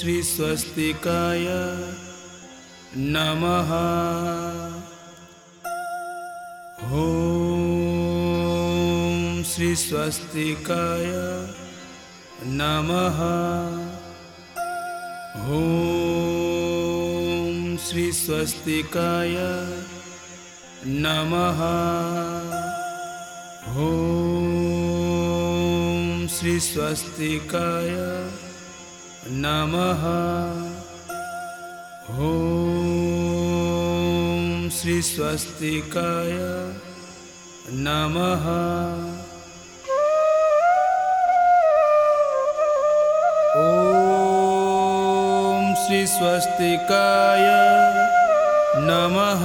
श्रीस्वस्तिकाय नमः। ॐ श्रीस्वस्तिकाय नमः। ॐ श्रीस्वस्तिकाय नमः। ॐ श्रीस्वस्तिकाय नमः। ॐ श्रीस्वस्तिकाय नमः। ॐ श्रीस्वस्तिकाय नमः